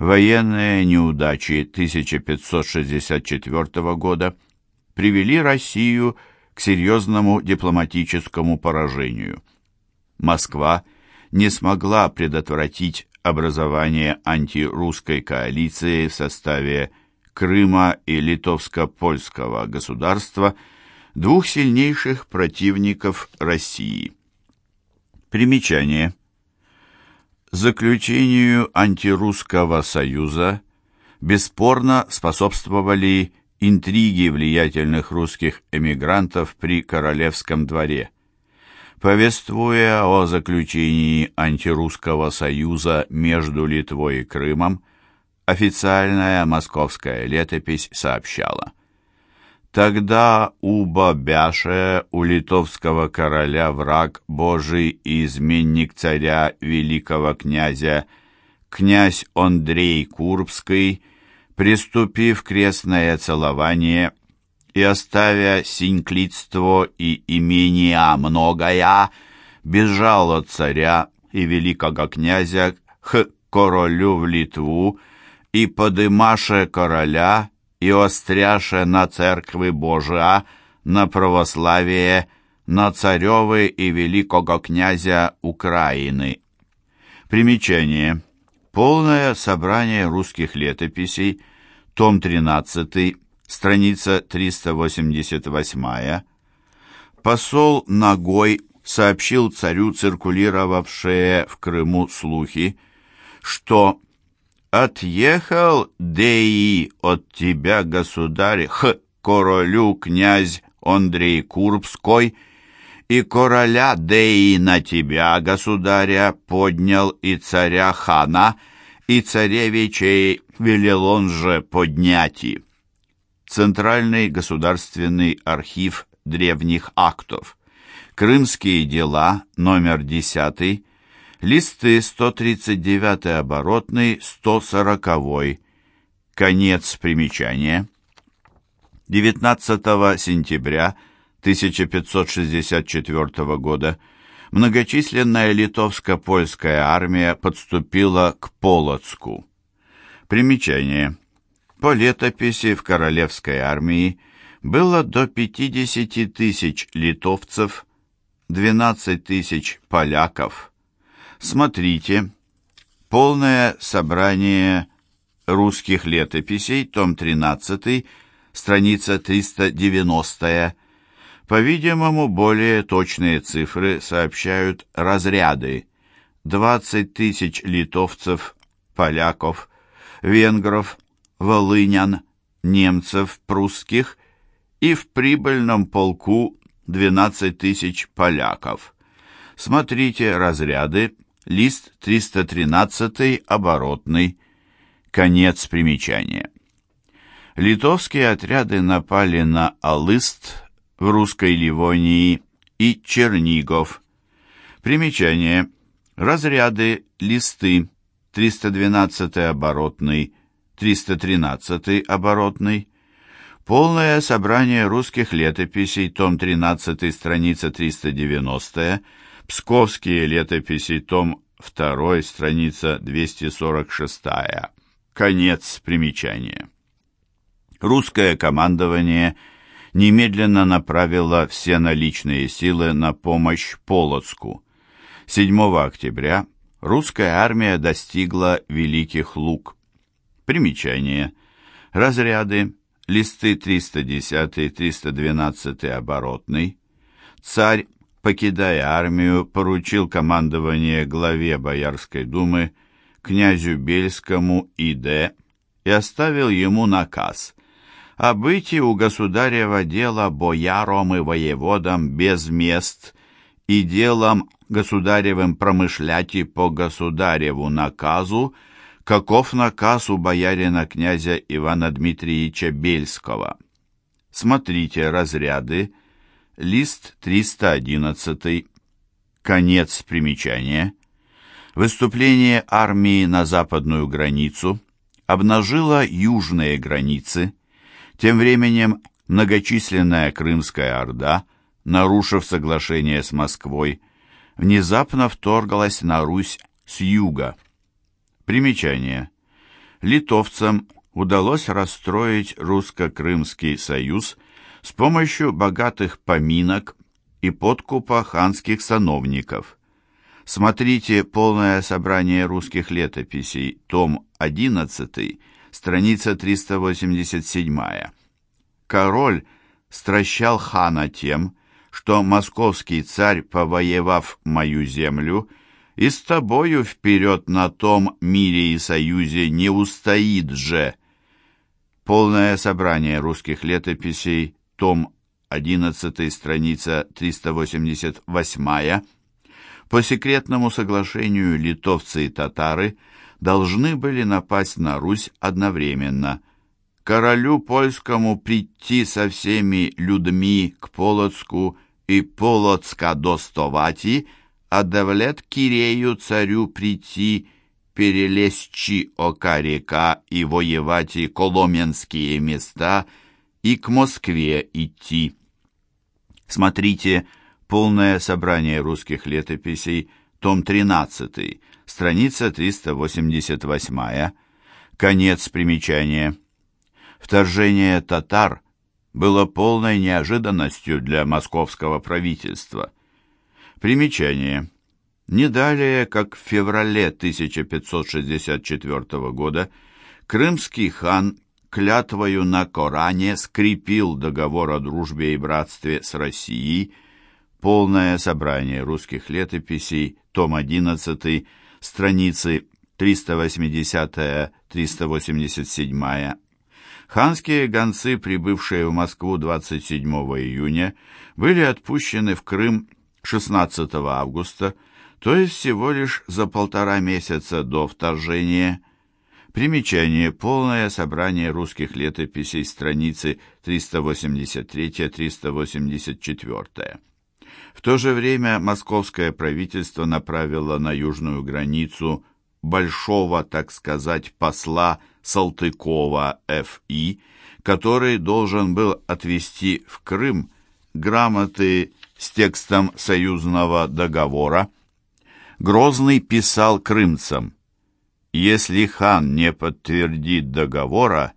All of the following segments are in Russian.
Военные неудачи 1564 года привели Россию к серьезному дипломатическому поражению. Москва не смогла предотвратить образование антирусской коалиции в составе Крыма и Литовско-Польского государства, двух сильнейших противников России. Примечание. Заключению антирусского союза бесспорно способствовали интриги влиятельных русских эмигрантов при королевском дворе. Повествуя о заключении антирусского союза между Литвой и Крымом, официальная московская летопись сообщала – Тогда у Бабяше, у литовского короля враг Божий и изменник царя великого князя, князь Андрей Курбский, приступив крестное целование и оставя синьклитство и имения многое, бежал от царя и великого князя к королю в Литву и подымаше короля и остряше на церкви Божия, на православие, на царевы и великого князя Украины. Примечание. Полное собрание русских летописей, том 13, страница 388. Посол Ногой сообщил царю циркулировавшие в Крыму слухи, что Отъехал Деи от тебя, государь, х королю князь Андрей Курбской, и короля Деи на тебя, государя, поднял и царя хана, и царевичей велел он же подняти. Центральный государственный архив древних актов. Крымские дела, номер 10, Листы 139 оборотный, 140 Конец примечания. 19 сентября 1564 года многочисленная литовско-польская армия подступила к Полоцку. Примечание. По летописи в королевской армии было до 50 тысяч литовцев, 12 тысяч поляков, Смотрите. Полное собрание русских летописей, том 13, страница 390. По-видимому, более точные цифры сообщают разряды. 20 тысяч литовцев, поляков, венгров, волынян, немцев, прусских и в прибыльном полку 12 тысяч поляков. Смотрите разряды лист 313 оборотный, конец примечания. Литовские отряды напали на Алыст в русской Ливонии и Чернигов. Примечание. Разряды, листы 312 оборотный, 313 оборотный. Полное собрание русских летописей, том 13, страница 390 Псковские летописи, том 2, страница 246. Конец примечания. Русское командование немедленно направило все наличные силы на помощь Полоцку. 7 октября русская армия достигла Великих Луг. Примечание. Разряды. Листы 310-312 оборотный. Царь покидая армию, поручил командование главе Боярской думы князю Бельскому И.Д. и оставил ему наказ о бытии у государева дела бояром и воеводам без мест и делом государевым промышляти по государеву наказу, каков наказ у боярина князя Ивана Дмитриевича Бельского. Смотрите разряды лист 311, конец примечания. Выступление армии на западную границу обнажило южные границы. Тем временем многочисленная Крымская Орда, нарушив соглашение с Москвой, внезапно вторглась на Русь с юга. Примечание. литовцам удалось расстроить русско-крымский союз с помощью богатых поминок и подкупа ханских сановников. Смотрите полное собрание русских летописей, том 11, страница 387. Король стращал хана тем, что московский царь, повоевав мою землю, и с тобою вперед на том мире и союзе не устоит же. Полное собрание русских летописей, том 11, страница 388 по секретному соглашению литовцы и татары должны были напасть на Русь одновременно. Королю польскому прийти со всеми людьми к Полоцку и Полоцка достовати, а Давлет Кирею царю прийти, перелезчи ока река и воевать и коломенские места, и к Москве идти. Смотрите Полное собрание русских летописей, том 13, страница 388, конец примечания. Вторжение татар было полной неожиданностью для московского правительства. Примечание. Не далее, как в феврале 1564 года, крымский хан клятвою на Коране скрепил договор о дружбе и братстве с Россией, Полное собрание русских летописей, том 11, страницы 380-387. Ханские гонцы, прибывшие в Москву 27 июня, были отпущены в Крым 16 августа, то есть всего лишь за полтора месяца до вторжения. Примечание. Полное собрание русских летописей, страницы 383-384. В то же время московское правительство направило на южную границу большого, так сказать, посла Салтыкова Ф.И., который должен был отвезти в Крым грамоты с текстом союзного договора. Грозный писал крымцам, «Если хан не подтвердит договора,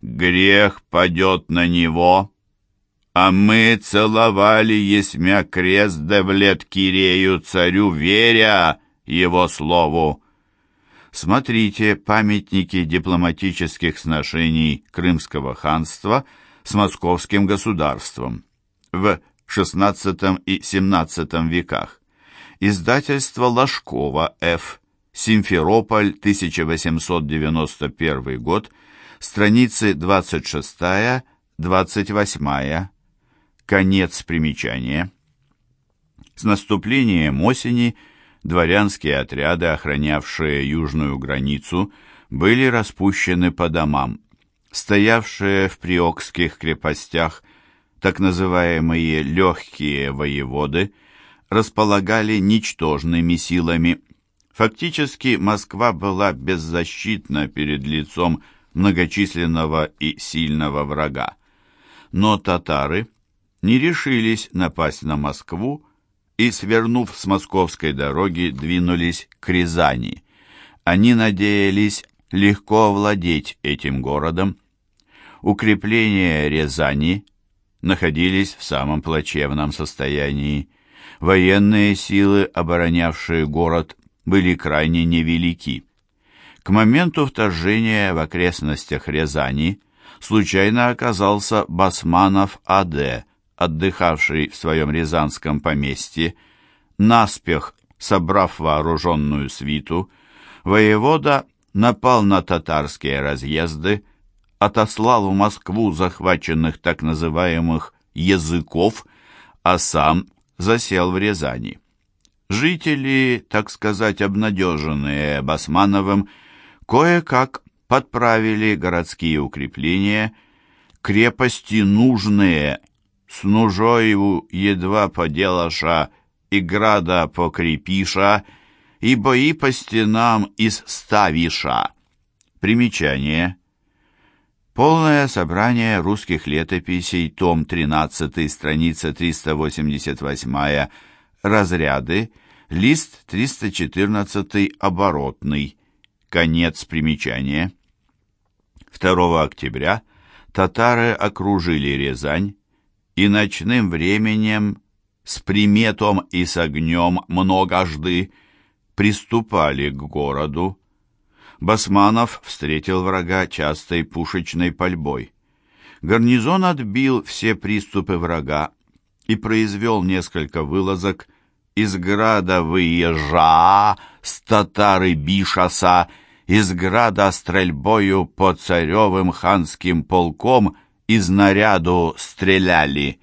грех падет на него» А мы целовали есмя крест Девлет Кирею царю, веря его слову. Смотрите памятники дипломатических сношений Крымского ханства с московским государством в XVI и XVII веках. Издательство Ложкова Ф. Симферополь, 1891 год, страницы 26-28. Конец примечания. С наступлением осени дворянские отряды, охранявшие южную границу, были распущены по домам. Стоявшие в приокских крепостях так называемые «легкие воеводы» располагали ничтожными силами. Фактически Москва была беззащитна перед лицом многочисленного и сильного врага. Но татары – не решились напасть на Москву и, свернув с московской дороги, двинулись к Рязани. Они надеялись легко овладеть этим городом. Укрепления Рязани находились в самом плачевном состоянии. Военные силы, оборонявшие город, были крайне невелики. К моменту вторжения в окрестностях Рязани случайно оказался Басманов А.Д., отдыхавший в своем рязанском поместье, наспех собрав вооруженную свиту, воевода напал на татарские разъезды, отослал в Москву захваченных так называемых «языков», а сам засел в Рязани. Жители, так сказать, обнадеженные Басмановым, кое-как подправили городские укрепления, крепости нужные с нужою едва поделаша, и града покрепиша, и бои по стенам из ставиша. Примечание. Полное собрание русских летописей, том 13, страница 388, разряды, лист 314, оборотный. Конец примечания. 2 октября татары окружили Рязань и ночным временем с приметом и с огнем многожды приступали к городу. Басманов встретил врага частой пушечной пальбой. Гарнизон отбил все приступы врага и произвел несколько вылазок из града выезжа с татары Бишаса, из града стрельбою по царевым ханским полком из наряду стреляли.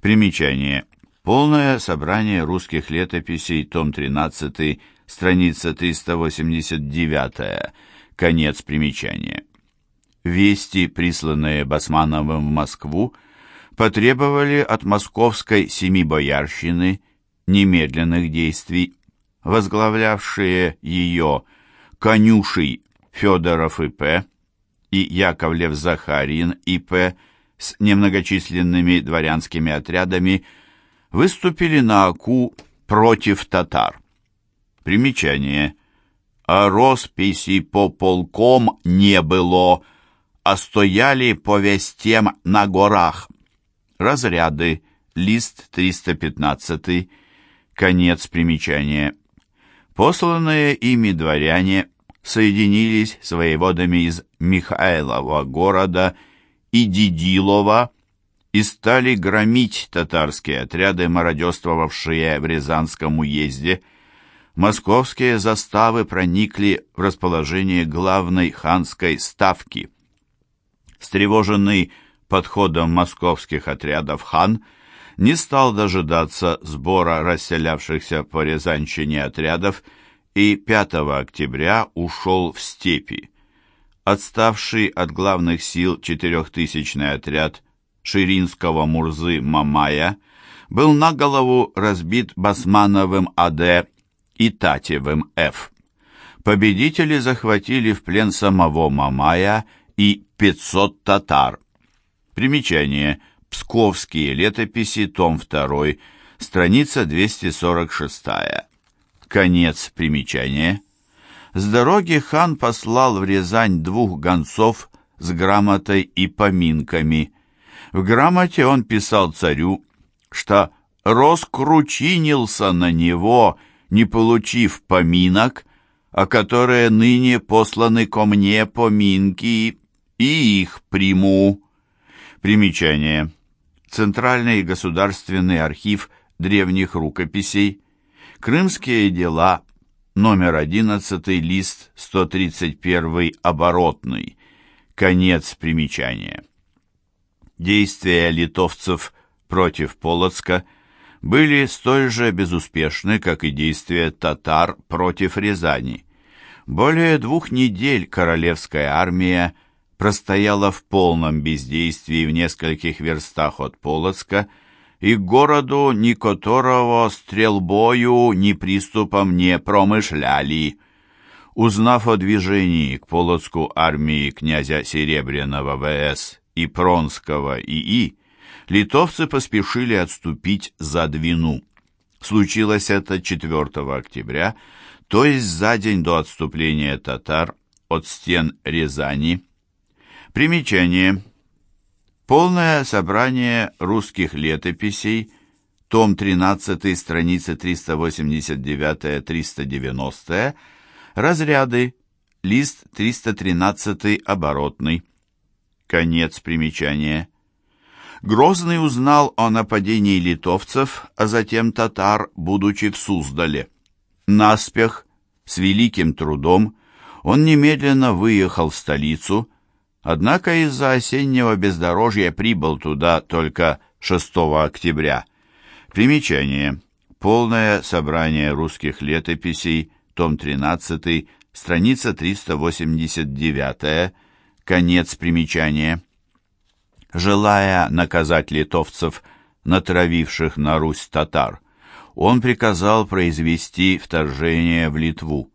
Примечание. Полное собрание русских летописей, том 13, страница 389, конец примечания. Вести, присланные Басмановым в Москву, потребовали от московской семибоярщины немедленных действий, возглавлявшие ее конюшей Федоров И.П. и Яковлев Захарин И.П. с немногочисленными дворянскими отрядами выступили на Аку против татар. Примечание. А росписи по полком не было, а стояли по вестям на горах. Разряды. Лист 315. Конец примечания. Посланные ими дворяне соединились с воеводами из Михайлова города и Дидилова и стали громить татарские отряды, мародерствовавшие в Рязанском уезде. Московские заставы проникли в расположение главной ханской ставки. Встревоженный подходом московских отрядов хан не стал дожидаться сбора расселявшихся по Рязанщине отрядов и 5 октября ушел в степи. Отставший от главных сил четырехтысячный отряд Ширинского Мурзы Мамая был на голову разбит Басмановым АД и Татевым Ф. Победители захватили в плен самого Мамая и 500 татар. Примечание. Псковские летописи, том 2, страница 246. Конец примечания. С дороги хан послал в Рязань двух гонцов с грамотой и поминками. В грамоте он писал царю, что раскручинился на него, не получив поминок, а которые ныне посланы ко мне поминки, и их приму. Примечание. Центральный государственный архив древних рукописей, Крымские дела, номер 11, лист 131, оборотный, конец примечания. Действия литовцев против Полоцка были столь же безуспешны, как и действия татар против Рязани. Более двух недель королевская армия простояла в полном бездействии в нескольких верстах от Полоцка, и городу ни которого стрелбою, ни приступом не промышляли. Узнав о движении к Полоцку армии князя Серебряного ВС и Пронского ИИ, литовцы поспешили отступить за Двину. Случилось это 4 октября, то есть за день до отступления татар от стен Рязани, Примечание. Полное собрание русских летописей, том 13, страницы 389-390, разряды, лист 313 оборотный. Конец примечания. Грозный узнал о нападении литовцев, а затем татар, будучи в Суздале. Наспех, с великим трудом, он немедленно выехал в столицу, Однако из-за осеннего бездорожья прибыл туда только 6 октября. Примечание. Полное собрание русских летописей, том 13, страница 389, конец примечания. Желая наказать литовцев, натравивших на Русь татар, он приказал произвести вторжение в Литву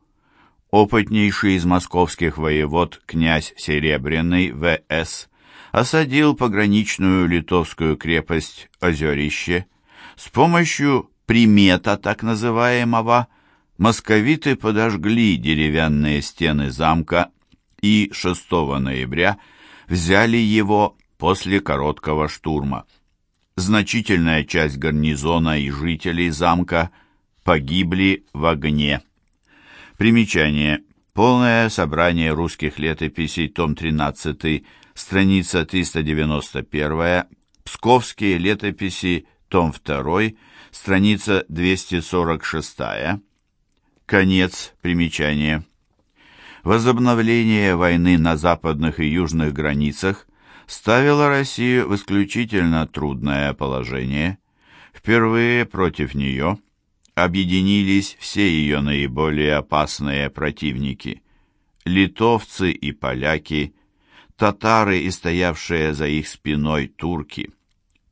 опытнейший из московских воевод князь Серебряный В.С. осадил пограничную литовскую крепость Озерище. С помощью примета так называемого московиты подожгли деревянные стены замка, и 6 ноября взяли его после короткого штурма. Значительная часть гарнизона и жителей замка погибли в огне. Примечание. Полное собрание русских летописей, том 13, страница 391, Псковские летописи, том 2, страница 246. Конец примечания. Возобновление войны на западных и южных границах ставило Россию в исключительно трудное положение. Впервые против нее объединились все ее наиболее опасные противники – литовцы и поляки, татары и стоявшие за их спиной турки.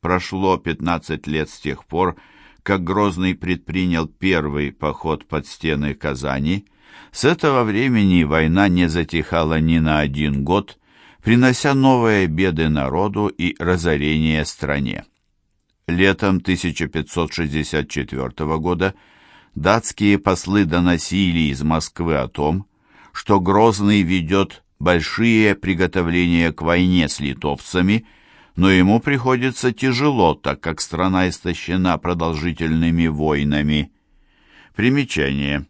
Прошло 15 лет с тех пор, как Грозный предпринял первый поход под стены Казани. С этого времени война не затихала ни на один год, принося новые беды народу и разорение стране. Летом 1564 года датские послы доносили из Москвы о том, что Грозный ведет большие приготовления к войне с литовцами, но ему приходится тяжело, так как страна истощена продолжительными войнами. Примечание.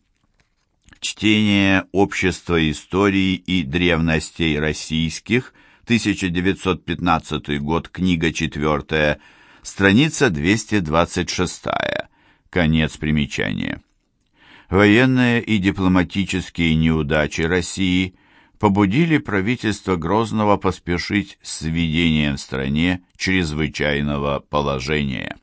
Чтение Общества истории и древностей российских, 1915 год, книга 4, страница 226. Конец примечания. Военные и дипломатические неудачи России побудили правительство Грозного поспешить с введением в стране чрезвычайного положения.